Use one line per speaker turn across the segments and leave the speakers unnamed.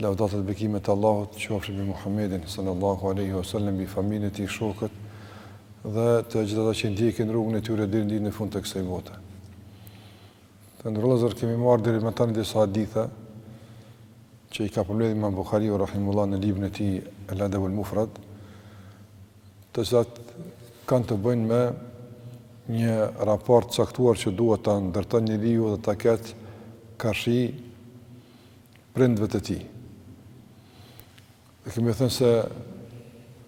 Lavdata dhe bekimet e Allahut qofshin mbi Muhammedin sallallahu alaihi wasallam, mbi familjen e tij, shokët dhe të gjithë ata që ndjekin rrugën e tyre deri në ditën e fundit të kësaj bote. Të nderuar vëllezër kemi marrë deri më tani disa hadithe që i ka përmendur Imam Buhariu rahimullahu në librin e tij El Adabul Mufrad, të cilat kanë të bëjnë me një raport të caktuar që duhet ta ndërtojë njeriu dhe ta ketë karshi prindërve të tij. Dhe kemi thënë se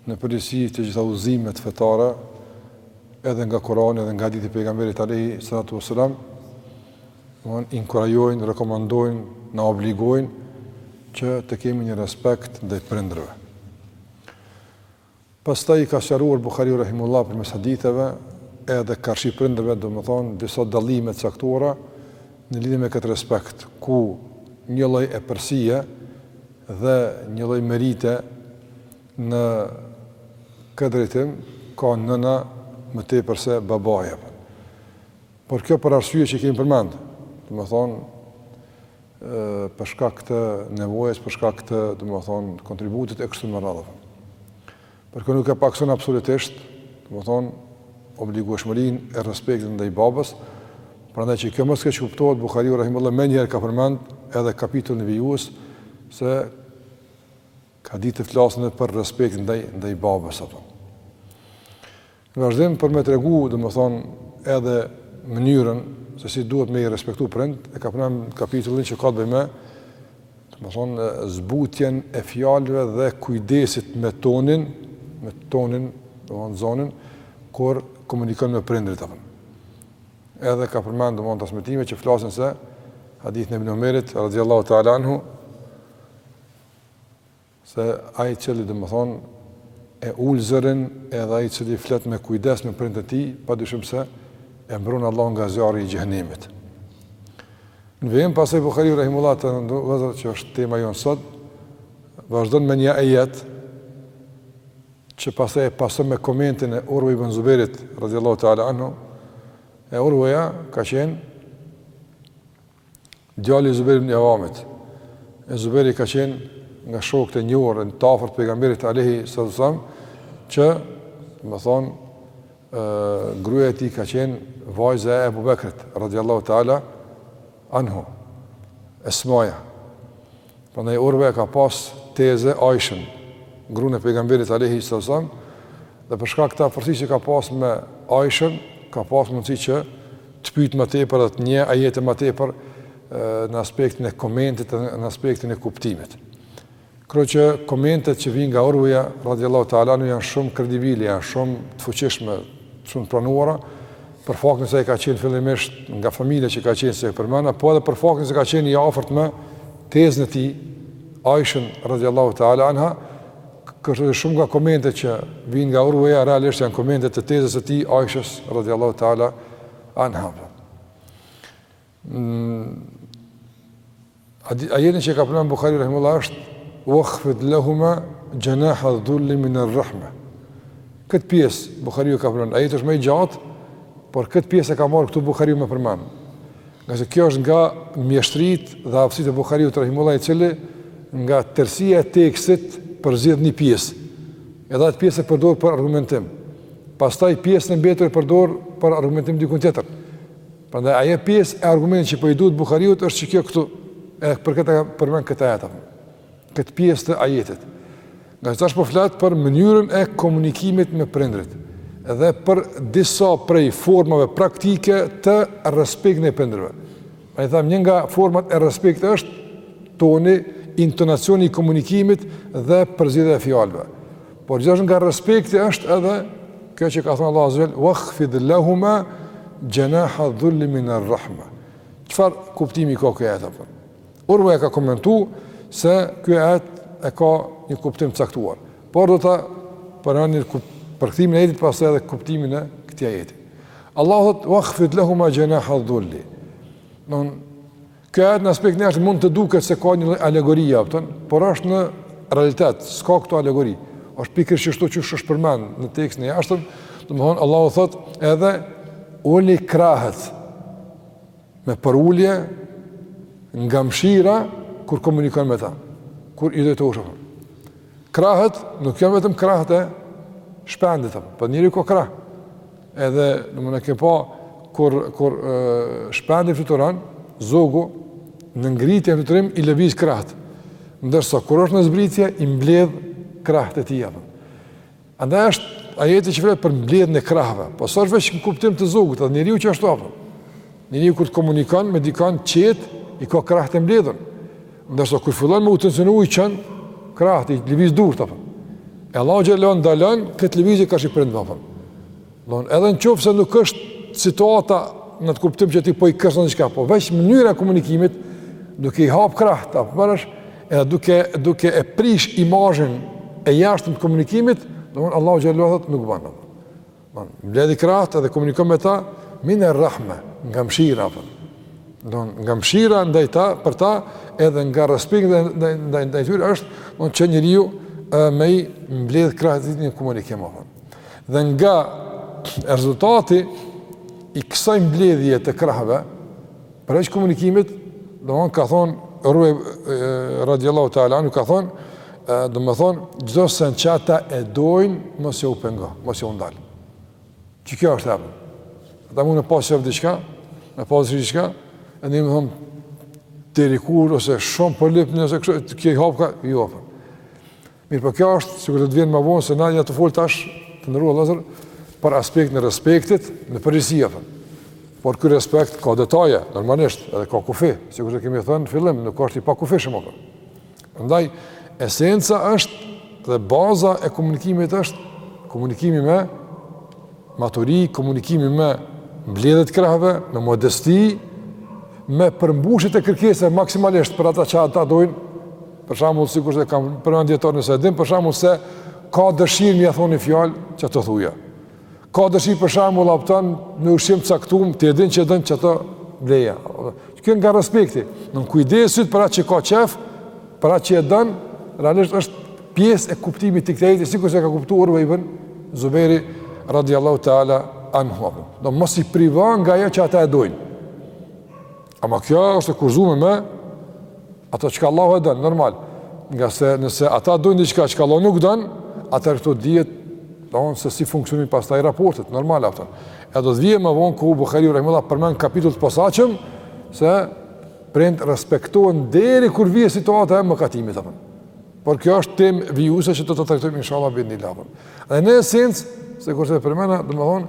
në përgjithësi të gjitha udhëzimet fetare edhe nga Kurani edhe nga hadithi i pejgamberit alayhi salatu wasalam inkurajojnë, rekomandojnë, na obligojnë që të kemi një respekt ndaj prindërve. Pastaj i ka sqaruar Buhariu rahimullahu përmes haditheve edhe karshi prindërve, domethënë disa dallime të caktuara në lidhje me këtë respekt, ku një lloj epërsie dhe një lloj merite në këtë drejtim ka nëna më tepër se babai apo. Por kjo për arsye që i kemi përmend, domethënë për shkak të nevojës, për shkak të, domethënë, kontributit e kështu me radhë. Por kjo nuk e pakson absolutisht, domethënë, obligueshmërinë e respektit ndaj babës. Prandaj që kjo mos keqkuptohet Buhariu rahimullahu menjëherë ka përmend edhe kapitullin vijues se hadithet flasin edhe për respektin ndaj ndaj babës. Në vazhdim për me tregu, domethënë, edhe mënyrën se si duhet me i respektu prind, e ka përmend kapitullin që ka të bëjë me, domethënë, zbutjen e fjalëve dhe kujdesit me tonin, me tonin, domethënë zonin, kur komunikon me prindrit, dhe edhe ka përmend domethënë transmetime që flasin se, hadithin e ibn Omerit, radiallahu ta'ala anhu, se ai i cili domethënë e ul zërin edhe ai i cili flet me kujdes me prindët e tij, padyshim se e mbron Allahu nga zjarri i xhehenemit. Në vijim pastaj Bukhariu rahimullahu që është tema jonë sot, vazhdon me një ajet që pastaj e pason me komentin e Urve ibn Zuberit radhiyallahu ta'ala anhu. E Urveja ka qenë Djali i Zubejr ibn Awamit, e Zubejri ka qenë nga shokët e njohur e të afërt të pejgamberit alayhi sallam që domethënë gruaja e tij ka qenë vajza e Abu Bekrit radhiyallahu taala anhu Esmaja Prandaj Urveja ka pas teze Aishën, gruan e pejgamberit alejhi sallam, dhe për shkak të afërsisë që ka pas me Aishën, ka pas mundësi që të pyesë më tepër dhe të njohë ajete më tepër në aspektin e komentit dhe në aspektin e kuptimit. Kështu që komentet që vinë nga Urveja, radiallahu ta'ala anhu, janë shumë kredibile, janë shumë të fuqishme, shumë të pranuara, për faktin se ai ka qenë fillimisht nga familja që ka qenë siç e përmenda, po edhe për faktin se ka qenë i afërt me tezën e tij, Aishën radhiyallahu ta'ala anha, kështu që shumë nga komentet që vijnë nga Urweja realisht janë komente të tezës së tij Aishës radhiyallahu ta'ala anha. Ajetin që e ka përmend Buhariu rahimullahu është wakhfid lahumā janāḥa dhulli min ar-rahma. Kët pjesë Buhariu e ka përmend. Ajeti është më i gjatë, por kët pjesë e ka marrë këtu Buhariu me përmend. Ngase kjo është nga mjeshtritë dhe aftësitë e Buhariut rahimullahu i cili nga tërësia e tekstit përzgjedh një pjesë. Edhe atë pjesë e përdor për argumentim. Pastaj pjesën e mbetur e përdor për argumentim diku tjetër. Prandaj ajo pjesë e argumentit që po i duhet Buhariut është veç kjo këtu e për këtë ka përmend këtë ajet apo. Këtë pjesë të ajetit. Ngase tash po flet për mënyrën e komunikimit me prindërit dhe për disa prej formave praktike të respektit ndaj prindërve. E thamë një nga format e respektit është toni, intonacioni i komunikimit dhe përzgjedhja e fjalëve. Por gjithashtu nga respekti është edhe kjo që ka thënë Allahu azza wajel wakhfid lahumā janāḥa dhulli min ar-raḥma. Çfarë kuptimi ka ky ajet apo? Urwa ka komentuar se ky ajet e ka një kuptim të caktuar. Por do ta përmendim përkthimin e ajetit pastaj edhe kuptimin e këtij ajeti. Allahu thotë wakhfid lahumā janāḥa dhulli. Don Ky ajet në aspektin e jashtëm mund të duket se ka një lloj alegorie, apo, por është në realitet, s'ka këtu alegori. është pikërisht ashtu qysh është përmend në tekstin e jashtëm, domethënë, Allahu thotë edhe uli krahët me përulje nga mshira kur komunikon me ta, kur i dhe të ushë. Krahët nuk janë vetëm krahët e shpendit, apo, por edhe njeriu ka krahë. Edhe, domethënë e kemi pa, kur, kur e, shpendi fluturon, zogu, në ngritje e fluturim, i lëviz krahët. Ndërsa, kur është në zbritje, i mbledh krahët e tij, apo. Andaj është ajeti që flet për mbledhjen e krahëve, po s'është veç në kuptim të zogut, edhe te njeriu që është apo. Njeriu kur të komunikon me dikon qetë, i ka krahët e mbledhur. Ndërsa kur fillon me u tensionu i çon krahët i lëviz durt apo. E Allahu xhallahu ndalon këtë lëvizje karshi prindve apo. Don edhe në qoftë se nuk është situata n'at kuptim që ti po i kërcënon diçka, po veç mënyra e komunikimit duke i hap krahët përsh edhe duke duke e prish imazhin e jashtëm të komunikimit, domthon Allahu xhallahu thot nuk ban. Don mbledhi krahët edhe komuniko me ta mine rrahme, nga mshira apo. Don nga mshira ndaj ta për ta edhe nga respekti dhe ndaj ndaj ndaj tyre është don që njeriu me i mbledh krahët n'komunikim. Dhe nga rezultati i kësaj mbledhje të krahëve, përveç komunikimit, domthon ka thon Urve radiallahu ta'ala anhu ka thon, domthon çdo sen çka ata e dojn mos jau pengo, mos jau ndal. Që kjo është apo. Ata mund të pasë çfarë diçka, në pasë diçka, e ne domthon deri kur ose shumë po lip nëse kjo i hapka, jo. Mirëpo kjo është sikur do t'vjen më vonë se na jem tu fol tash, të nderuar vllazër, për aspektin e respektit në përgjithësi apo. Por ky respekt ka detaje, normalisht, edhe ka kufi, sikurse kemi thënë në fillim, nuk është i pakufishëm apo. Prandaj esenca është dhe baza e komunikimit është komunikimi me maturi, komunikimi me mbledhje të krahëve, me modesti, me përmbushje të kërkesave maksimalisht për ato që ata dojnë Për shembull, sikurse kan përmend dijetarët nëse e din, për shembull se ka dëshirë me ia thon ni fjalë qato thuja. Ka dëshirë për shembull apton ni ushqim të caktuar, ti e din që e don qato bleja. Kjo nga respekti, nga kujdesi yt për atë që ka qef, për atë që e don, realisht është pjesë e kuptimit të këtij ajeti sikurse ka kuptuar Urve ibn Zuberi radiallahu ta'ala anhu. Do mos i priva nga ajo që ata e dojnë. Ama kjo është e kufizume me ato çka Allahu e don, normal. Ngase nëse ata dojnë diçka çka Allahu nuk don, atër këto dihet, domthon se si funksionin pastaj raportet, normal apton. E do të vije më vonë ku Buhariu rahimehullah përmend kapitull të posaçëm, se prindët respektohen deri kur vje situata e mëkatimit, apton. Por kjo është tem vijuse që do ta trajtojmë inshallah biidhnilah. Dhe në esencë, sikurse përmena, domethonë,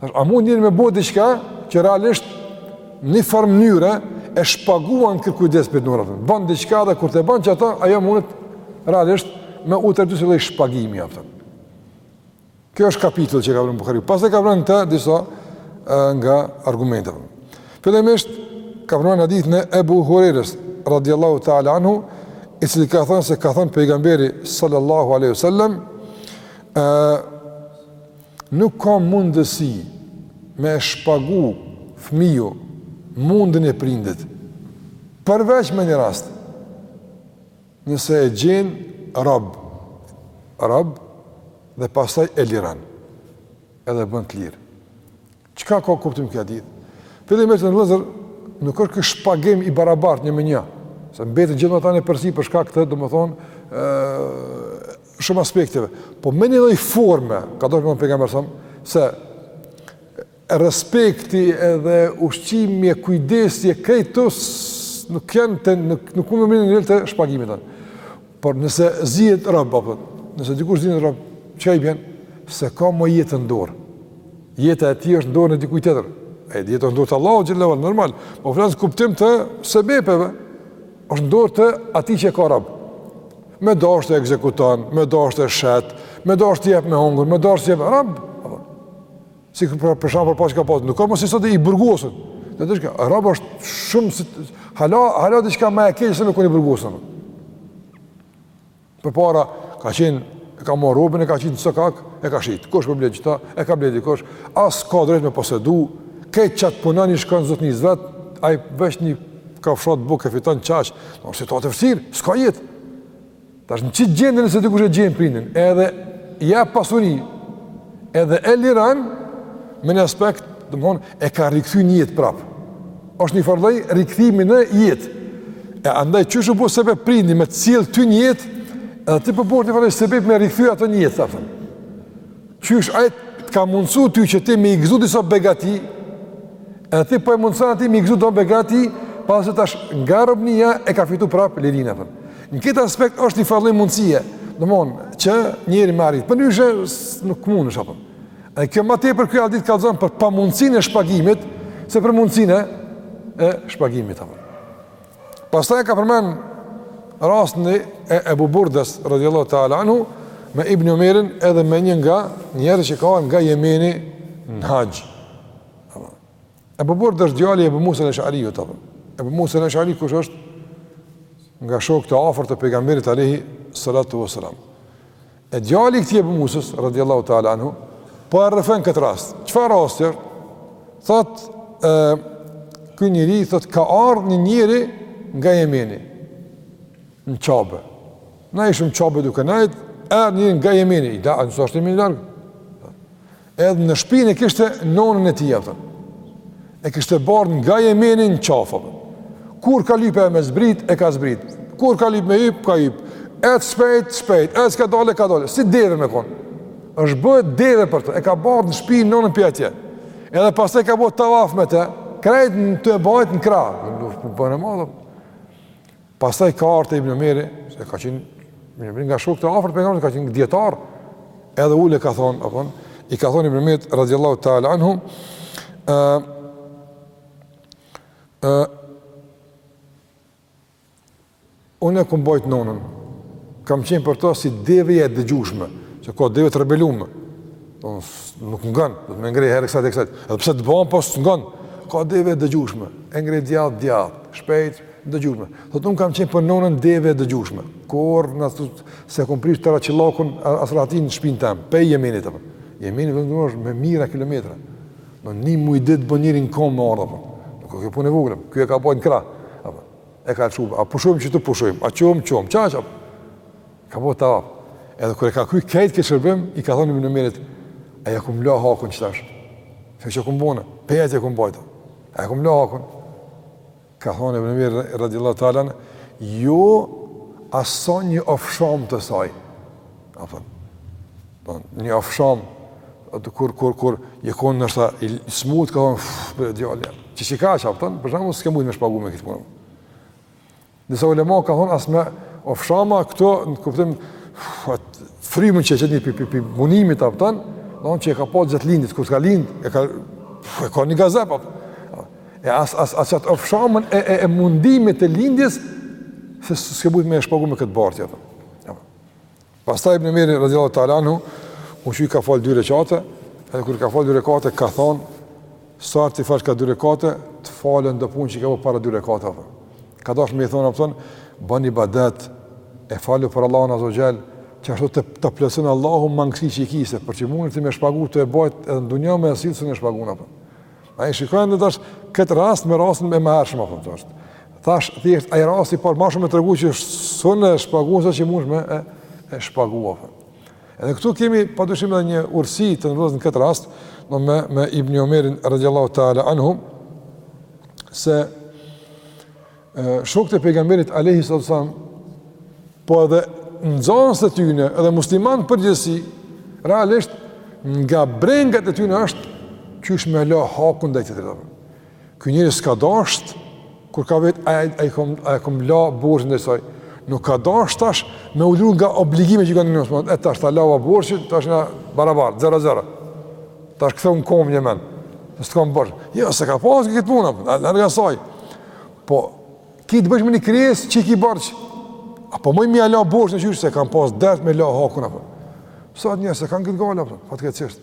Tash, a mund njeri me bo diçka që realisht një farë mënyre e shpaguan këtë kujdes prindëror apton. Ban diçka dhe kur të ban qato, ajo mundet realisht me u trajtu si ni shpagim apton. Kjo është kapitull që ka vën Buhariu. Pastaj ka marr disa nga argumentet. Fillimisht, ka përmend hadithin e Ebu Hurejrës, radiallahu ta'ala anhu, i cili ka thënë se ka thënë pejgamberi sallallahu aleyhu sallem, Nuk ka mundësi me e shpagu fëmiju mundin e prindit, përveç me një rast, nëse e gjen rob, rob dhe pastaj e liran, edhe bën të lirë. Çka ka kuptim ky hadith? Fillimisht vllezër, nuk është ky shpagim i barabartë një me një, se mbetet gjithmonë një epërsi për shkak të, domethënë, shumë aspekteve. Po me një lloj forme, ka thënë Pejgamberi alejhi selam, se respekti edhe ushqimi e kujdesi e krejt këto nuk janë, nuk, nuk mrrijnë në nivel të shpagimit të. Por nëse zihet rob apo nëse dikush zihet rob, çka i bjen? S'e ka më jetën në dorë. Jeta e tij është në dorën e dikujt tjetër. E jeta është në dorë t'Allahut xhelle xhelaluhu normal, po flas në kuptim të sebepeve. Është në dorë të atij që e ka rob. Me dasht të ekzekuton, me dasht të shet, me dasht të jep me hungur, me dasht të jep rob. Si për shembull përpara ka pas, nuk ka mo si sot i burgosur. Do të thotë, robi është shumë si hala hala diçka më e keqe se me kon i burgosur. Përpara ka qenë e ka marrë robin e ka qit n'sokak e ka shit. Kush po e blen qita? E ka ble dikush. As ka drejt me posedu. Krejt çka punon i shkon zotnisë vet, ai veç një kafshatë bukë fiton qaq. Situatë e vështirë, s'ka jetë. Tash në qit gjendje nëse dikush e gjen prindin, edhe jep pasuri, edhe e liran me një aspekt, domethënë, e ka rikthy në jetë prap. Është një farë rikthimi në jetë. E andaj qysh u bo sebep prindi me të sjell ty në jetë, edhe ti po bëhesh një farë sebepi me rikthy atë në jetë atë. Qysh ai të ka mundsu ty që ti me i gëzu disa begati, edhe ti po e mundson atë me i gëzu do begati, pasi tash nga robnia e ka fitu prap lirinë atë. Në këtë aspekt është një farë mundësie, domethënë që njeri me arrit. Përndryshe nuk mundesh apo. A kjo më tepër ky hadith kallzon për pamundësinë e shpagimit, se për mundësinë e shpagimit apo. Pastaj ka përmend rastin e Ebu Burdes radhiyallahu ta'ala anhu me Ibn Umerin edhe me një nga njerëzit që ka ardh nga Jemeni në Haxh. Ebu Burde është djali i Ebu Musa el-Esh'ariut. Ebu Musa el-Esh'ariu, kush është nga shokët e afërt të pejgamberit alejhi salatu ve selam. E djali i këtij Ebu Musës, radiallahu ta'ala anhu, po e rrëfen këtë rast. Çfarë rasti? Thotë, e, ky njeri, thotë, ka ardhë një njeri nga Jemeni, në Qabe. Na ishim n'Qabe duke ndejtë, erdh një nga Jemeni, e dini sa është Jemeni larg. Edhe në shpinë kishte nënën e tij, apo. E kishte bart nga Jemeni në qafë. Kur ka lypë e me zbrit, e ka zbrit. Kur ka lypë me yp, ka yp. Ec shpejt, shpejt. Ec kadalë, kadalë. Si deve me kon. Është bë deve për të. E ka bart në shpinë nonën pi atje. Edhe pastaj ka bë tavaf me të. Krejt tu e bajt në krah. Nuk punë e madhe. Pastaj ka ardh te Ibn Omeri, se ka qenë Ibn Omeri nga shokët e afërt pejgamberit, ka qenë dietar. Edhe ulë ka thon, apo i ka thon Ibn Omeri radhiyallahu ta'ala anhu, ë ë unë e kum bajt nonën. Kam qenë për to si deve e dëgjueshme, që ka deve të rebelume. Do nuk ngon, do të më ngreh herë kësaj kësaj. Edhe pse t'i bon po s'ngon. Ka deve e dëgjueshme, e ngreh dal dal, shpejt Dëgjushme. Thot unë kam qenë për nonën deve e dëgjushme. Kur'ani thot se kum prish të raçillakun as ratin në shpinë tam, pe Jemenit apo. Jemeni vetëm durosh me mijëra kilometra. Do një muaj ditë bën njëri n'kom me ardh apo. Nuk o kjo punë e vogël. Ky e ka bajt n'krah. Apo. E ka çu, a pushojmë që të pushojmë, a çum çum, ça ça. Ka bo tavaf. Edhe kur e ka kry krejt qit shërbim, i ka thonë Ibn Omerit, a ja kum la hakun qetash. Kjo që kum bënë, pe atje e kum bajt. A ja kum la hakun. Ka thënë Ibn Umeri radiallahu ta'ala anhu, jo as sa një ofsham të saj. Apo, do, një ofsham, atë kur, kur, kur, je konë ndoshta i smut, ka thënë, fëf, bre djalë, që që ka që apëton, për shumë s'ke mujtë me shpagu me këtë punë. Nëse ulema ka thënë asë me ofshama, këto në kuptim, frimën që e qet njeri pi, pi, pi munimit apëton, do në që e ka pi gjatë lindjes, kur t'ka lind, e ka, e ka një gazep apëton. E as as as atë ofshamën e e, e mundimit të lindjes se s'ke mund me shpagu me këtë bartje, atje. Pastaj Ibn Omeri radhiyallahu ta'ala anhu u çu i ka fal dy rekate, edhe kur ka fal dy rekate ka thon sa t'i falsh ka dy rekate, të falen do punë që i ke bërë para dy rekate atë. Ka dash më thon atë bën ibadet e falu për Allahun azze ve xhel që ashtu të, të plotëson Allahu mangësi që i ki se, për që mundesh me shpagu tu e bajt edhe në dunja me asi lloj sun e shpagun në për. A e shikojmë ne tash këtë rast me rastin e mëhershëm, a thonë është. Tash, thjesht, ai rasti, por ma shumë e tregu që sun e shpagun, sa që mundesh me e, e shpagu, a thonë. Edhe këtu kemi, padyshim edhe një urtësi të ndodh në këtë rast, në me, me Ibni Omerin, radiallahu ta'ala anhu, se Shokët e pejgamberit alejhi salatu selam po edhe nxënësit e tyne edhe muslimanët në përgjithësi realisht nga brengat e tyne është qysh me la hakun ndaj tjetrit. Ky njeri s'ka dasht kur ka vet a, a ia kom la borxhin ndaj saj nuk ka dasht tash me u liru nga obligimet që ka ndaj nënës e tash ta lava borxhin tash jena barabar, zero zero tash kthe unë kom një men s'kam borxh jo, s'e ka pas këtë punë, larg asaj Po, ki të bësh me një krijesë që i ki borxh, a po muj me ia la borxhin qysh, e kanë pas dert me la hakun, apo. Sot njerëzit s'e kanë këtë gajle, apo, fatkeqësisht,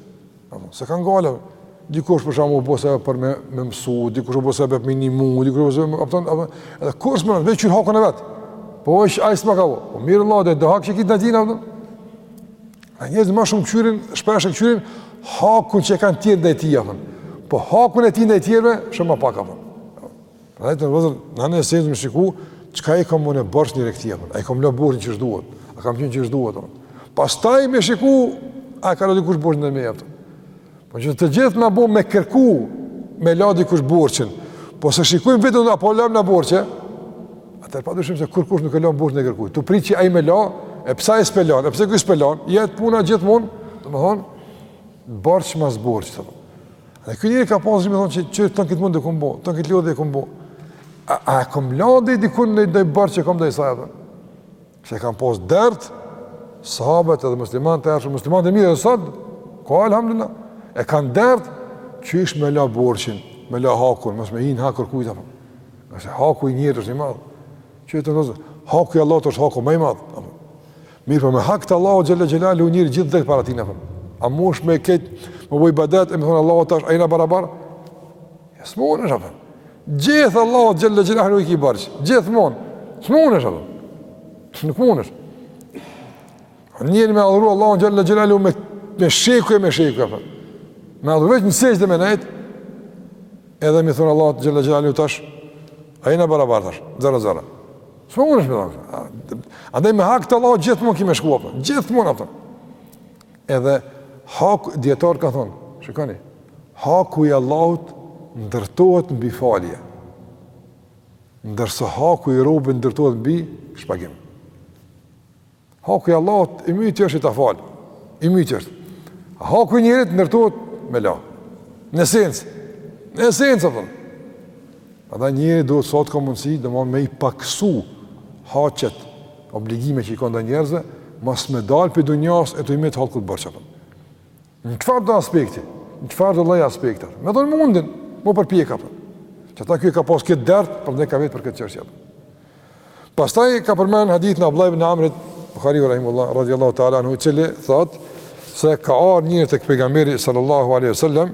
apo, s'e kanë gajle, dikush për shembull u bo sebep me, me mësu, dikush u bo sebep me ndihmu, dikush u bo sebep me, apo, edhe kërës më nëtë, veç hakun e vet, po ai s'ma ka la, po mirë a i lave do hake që ki ti ndaj tina, apo, A njerëzit më shumë kqyrin, shpesh e kqyrin hakun që kanë tjerë ndaj tij apo. Po hakun e tij ndaj tjerëve shumë më pak apo. Pra vllezër, na në fillim me shiku, çka i kam unë borxh njerit këtij apo. A i kam la borxhin qysh duhet. A kam qenë qysh duhet apo. Pastaj me shiku, a ka la dikush borxhin ndaj meje apo. Po që të gjithë na bëmë me kërku me la dikush borxhin. Po s'e shikojmë veten a po lajmë na borxhe. Atëherë pa dyshim se kurkush nuk e lan borxhin e kurkujt. Tu prit që ai me la, e pse ai s'pe lan? E pse ky s'pe lan? Jet puna gjithmonë, domthon borxh mas borxhi domthon. Dhe ky njeri ka pasur me thonë që qët këtë mund e kom bo, këtë lodhje e kom bo. A, a e kom la dikun ndonjë borxh që kom ndaj saj, Që e kanë pas dert sahabët edhe muslimanët e hershëm, muslimanët e mirë edhe sot, ka alhamdulillah. E kanë dert qysh me la borxhin, me la hakun, mos me hin hak kurkujt apo. Nëse haku i njerit është i madh, që të thotë haku i Allahut është haku më i madh. Mirë, po me hak të Allahut xhel-le xhelaluhu njeri gjithë drejt para tina. A mund me kët, me bo ibadet e me i thon Allahut tash a jena barabar? Ja smunë është atëm. Gjithë Allah o gjellë gjellë ahlu i ki bërgjë. Gjithë mund. Smunë është atëm. Nuk mund është. Njëri me adhuru Allah o gjellë gjellë ahlu me, me sheku e me sheku e për. Me adhuru veç në sejtë dhe me nejtë. Edhe mi thunë Allah o gjellë gjellë ahlu tash. A i në barabar tash. Zara zara. Smunë është me adhuru. Andaj me hak të Allah o gjithë mund ki me shku apë. Gjithë mund apë. Edhe ka dijetarë kanë thonë, shikoni, haku i Allahut ndërtohet mbi falje. Ndërsa haku i robit ndërtohet mbi shpagim. Haku i Allahut i myti është ta fal. I myti është. Haku i njerit ndërtohet me la. Në esencë. Në esencë apo. Andaj njeri duhet sa të ka mundësi domethënë me i paksu haqet obligime që i ka ndaj njerëzve, mos me dal prej dunjas e tuj i met hallkut borxh apo. Në çfarëdo aspekti, në çfarëdo lloj aspekti, me dhënë mundin, m'u përpjek, apo. Që ata ky e ka pas këtë dert, prandaj ka vetë për këtë çështje. Pastaj ka përmend hadithin e Abdullah ibn Amrit, Buhariu rahimehullah, radiallahu ta'ala anhu, i cili, thot, se ka ardh njëri tek pejgamberi, sallallahu aleyhi sallam,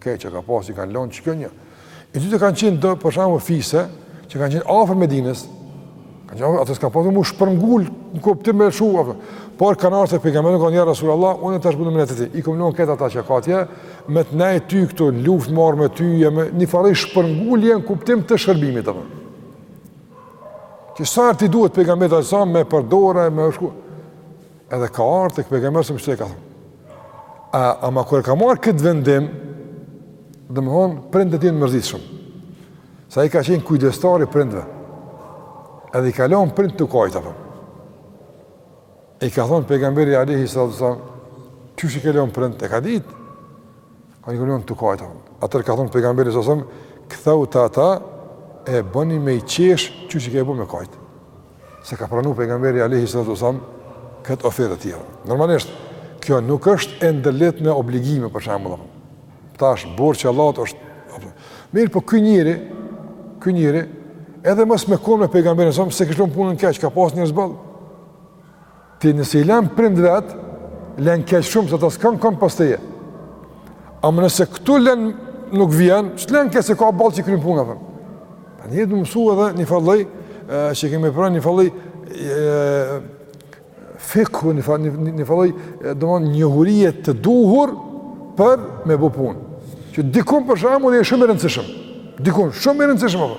Krejt çka pas, i kanë lënë që kjo një. E dyta kanë qenë do për shembull fise, që kanë qenë afër Medinës. Kanë qenë ato s'ka pasur me u shpërngul në kuptim me shku apo. Por kanë ardhur te pejgamberi kanë thënë ja Rasulullah, unë tash bënë me atë. I kam lënë këta ata që ka atje, me të nejt ty këtu luftë marr me ty, një farë shpërngulje në kuptim të shërbimit apo. Që sa herë t'i duhet pejgamberit sa me përdorë me shku. Edhe ka ardhur tek pejgamberi sa kështu i ka thon. Ama kur e ka marr kët vendim, domthon prindët i janë mërzit shumë. Se ai ka qenë kujdestar i prindve. Edhe i ka lënë prindt tu kajt apo. I ka thon pejgamberi alayhi sallallahu alaihi wasallam, "Qysh i ke lënë prindt, e ka dit." Ai ka lënë tu kajt apo. Atëherë ka thon pejgamberi sallallahu alaihi wasallam, "Kthehu te ta e bëni me qesh qysh i ke bo me kajt." s'e ka pranu pejgamberi alejhi salatu ve selam këtë ofertë të tijën. Normalisht, kjo nuk është e ndërlidht me obligime për shembull. Tash është borxh që Allah të është... Mirëpo ky njeri, ky njeri, edhe mos me konë me pejgamberin sëmë, s'e kish lon punën keq, ka pas njerëz boll. Ti nëse i len prindt vet, len keq shumë se ata s'kan kënd pas teje. Ama nëse këtu len nuk vjen, s'len keq se ka boll që kryjnë punë apo. Tani na mëson edhe një farë lloj, që kemi pranë një farë lloj fikhu një farë lloj, një farë lloj domethon njohurie të duhur për me bë punë. Që dikun për shembull është shumë i rëndësishëm. Dikun shumë i rëndësishëm apo.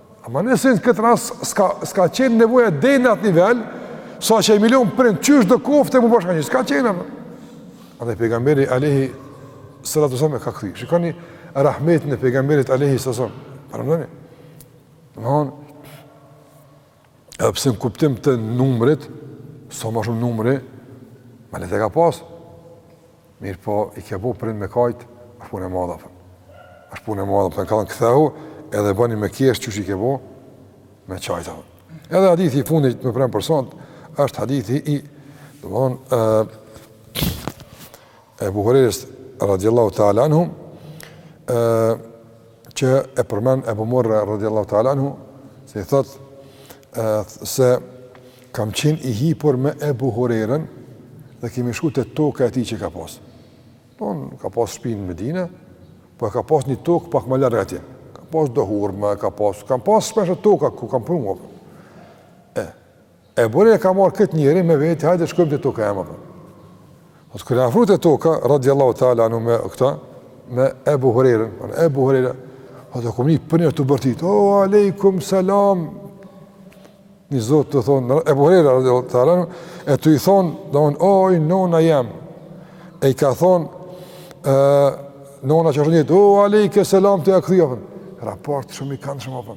Ama nëse në këtë rast s'ka, s'ka qenë nevoja dhe në atë nivel, sa që me i lon prindt, qysh do koftë m'u bashkangjit, s'ka qenë apo. Andaj pejgamberi alejhi salatu selam e ka kthy. Shikoni rahmetin e pejgamberit alejhi salatu selam. Paramendoni. Domethonë, edhe pse në kuptim të numrit, sa ma shumë numri, ma lehtë e ka pas, Mirëpo, i ke bo prindt me kajt, është punë e madhe, apo. Është punë e madhe, apo. I ka thon kthehu, edhe bëni me kesh qysh i ke bo, me qajt, apo. Edhe hadithi i fundit që me prindt për sot, është hadithi i, domethonë, Ebu Hurejrës, radiallahu ta'ala anhu, e, që e përmen Ebu Murra radiallahu ta'ala anhu, se i thot se kam qenë i hipur me Ebu Hurejren dhe kemi shku te toka e tij që ka pas. Po, ka pas shpinë në Medine, po e ka pas një tokë pak më larg atje. Ka pas do hurma, ka pas, kam pas shpesh te toka ku kam punu. E, Ebu Hurejra ka marrë këtë njeri me veti, hajde shkojmë te toka e më përë. Në të kur u afru te toka, radiallahu ta'ala anu me këta, me Ebu Hurejrën, me Ebu Hurejrën, o të këmë një për njërë tu bërtit, o, oh, alejkum, salam, një zotë të thonë, Ebu Hurejrën, radiallahu ta'ala anu, e të i thonë, dhe unë, o, oh, oj nona jem, e i ka thonë, e, nona që është njëtë, o, oh, alejke, salam, tu ia kthy, raport shumë i kandshëm, apo,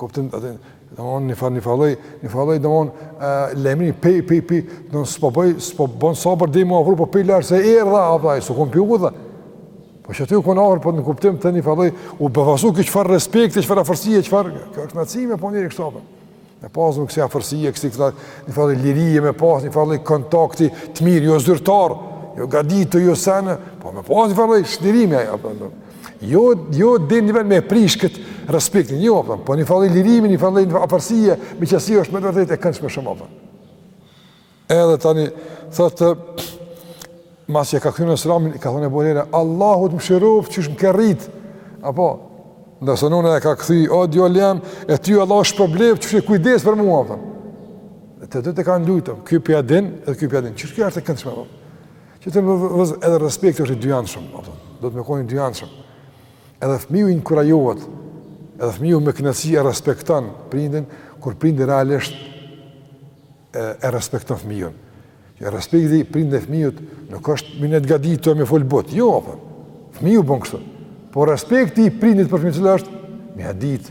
Kuptim, atë, do të njëfar, njëfar lloj, njëfar lloj do të lajmri pej pej pej, do të s'po bëj, s'po bën sabër deri m'u afru, po pej larg se erdha apo ai s'u kompi u dha. Po që aty u konë afër, po në kuptim të njëfar lloj, u bëvasu këtë çfarë respekti, çfarë afërsie çfarë, kjo është kënaqësi me pas njeri kështu apo. Me pasë më kësi afërsie kësi këta, njëfar lloj lirije me pasë, njëfar lloj kontakti të mirë, jo zyrtar, jo gaditu, jo sen, po me pasë njëfar lloj shlirimi, apo, apo. Jo, jo deri në nivel me e prish këtë respektin, jo, a kupton, po njëfar lloj lirimi, njëfar lloj afërsie, mirësie është me të vërtet e këndshme shumë, a kupton. Edhe tani, thotë, masi që e ka kthy selamin, i ka thonë Ebu Hurejra, Allahu të mëshiroftë qysh më ke rrit, apo, ndërse nëna e ka kthy, o, djali jem, e ty Allahu të shpërbleftë, qysh u kujdese për mua, a kupton. Dhe të të të kanë lut, kjo për djalin, edhe kjo për djalin, qysh kjo është e këndshme, a kupton. Që të më vëzë edhe respekti është i dyanshëm, do të me kon i dyanshëm. Edhe fëmiu inkurajohet, edhe fëmiu me kënaqësi e respekton prindin, kur prindi realisht e, e respekton fëmiun. Që respekti i prindit ndaj fëmiut nuk është me i nejt gaditu me folë botë, jo, apo. fëmiu bon kështu. Por respekti i prindit për fëmiun cili është, me e dit,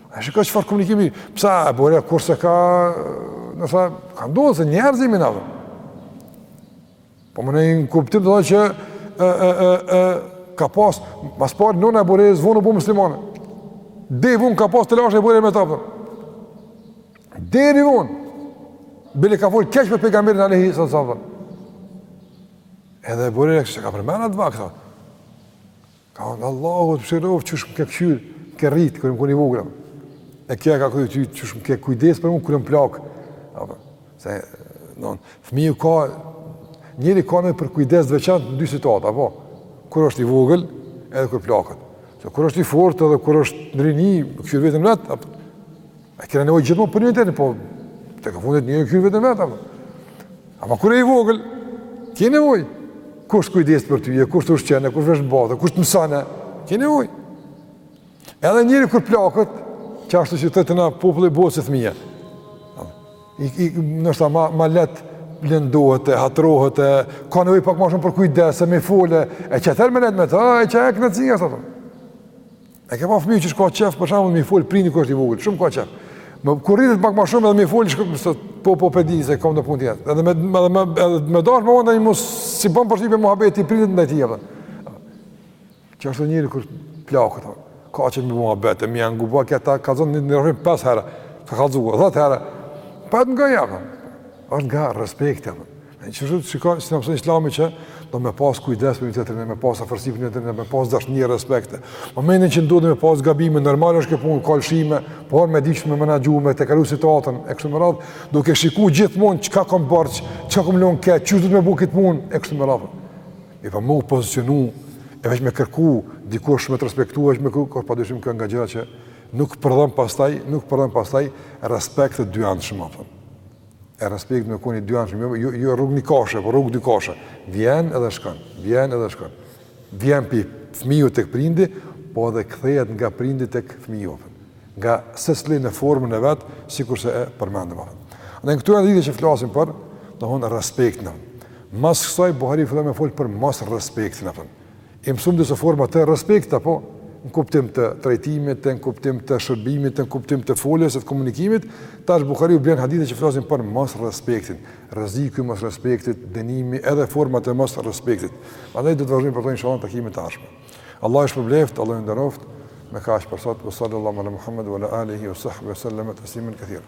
A shiko çfarë komunikimi, pse Ebu Hurejra kurse ka, do të thonë, ka ndodhur se njerëz jemi na. Po më në një kuptim do të që ë ë ë ë ka pas mas pari nona e Ebu Hurejrës vonë u bo muslimane. Dhe vonë ka pas telashe Ebu Hurejra me ta. Po. Deri vonë. Bile ka fol keq për pejgamberin alayhi sallallahu. Edhe Ebu Hurejra që ka përmendur atë vakt. Ka thonë Allahu të mëshiroftë qysh më ke kqyrë, ke rritë, kur jom kon i vogël. E kjo ia ka kthy ty qysh më ke kujdes për mu, kur jom plakë. Se, non, fëmiju ka, njeri ka nevojë për kujdes të veçantë në dy situata, po, kur është i vogël, edhe kur plaket. Se kur është i fortë edhe kur është në rini, kqyr veten vetë, A kena nevoj gjithmonë për njëni-tjetrin, po tek e fundit njeri kqyr veten vet, apo. Ama kur je i vogël, ke nevoj, kush të kujdes për ty, kush të ushqen, kush vesh e mbath, kush të mëson, ke nevoj. Edhe njeri kur plaket, qashtu si thotë te na populli bohet si fmi. I, i, nështë ta ma, ma lehtë lëndohet, hatrohet, ka nevoj pak ma shumë për kujdes, e me i fol, e që atër me nejt me të, e që e kënë të zinja, E ke pa fëmiju çka ka qef, për shembull, me i fol prindi kur është i vogël, shumë ka qef. Ma kur rritet pak më shumë edhe me i fol shkoj më sot, po po pe di se kam një punë tjetër. Edhe me edhe me edhe me dash më vonë tani mo s'i bën përshtypje muhabeti i prindit ndaj tij apo. Qashtu njeri kur plaket apo. Ka qef muhabet, me ja ngju këta, kallzon një rrëfim 5 herë. Ka kallzuar 10 herë. Prapë e ngjon apo. Është nga respekti apo. Në që shumë të shikon, si na mëson islami që do me pas kujdes për njëni-tjetrin e me pas afërsi për njëni-tjetrin e me pas dashni e respekt. Momentin që ndodh me pas gabime, normal është ke punë, ka lëshime, por me dit me menaxhu, me tejkalu situatën, e kështu me radhë, duke shiku gjithmonë çka kom bërë, çka kom lonë keq, qysh duhet me bo këtë punë, e kështu me radhë. E po me u pozicionu, e veç me kërku, dikush me të respektu, e veç me kërku, pa dushim kënë nga gjitha që nuk përdhëm pastaj, nuk përdhëm pastaj respekt i dyanshëm, apëtëm. e respekti me kon i dyanshëm, jo, jo, jo rrugë njëkahëshe, por rrugë dykahëshe, vjen edhe shkon, vjen edhe shkon, vjen pi fëmiju tek prindi, po edhe kthehet nga prindi tek fëmiju, nga secili në formën e vet, sikurse e përmendëm, po. Në këto hadithe që flasin për, domethonë respektin, mas kësaj Buhariu fillon me fol për mosrespektin, I mësuam disa forma të respektit, apo, në kuptim të trajtimit, e në kuptim të shërbimit, e në kuptim të foljes e të komunikimit, tash Buhariu bjen hadithe që flasin për mosrespektin, rreziku i mosrespektit, dënimi edhe format e mosrespektit. Mandej do të vazhdojmë pra inshallah në takimet e ardhshme. Allahu ju shpërbleftë, Allahu ju nderoftë, me kaq për sot, ve sal-lallahu ala Muhammed, ve ala alihi, ve sahbihi, ve sel-leme teslimen kethira.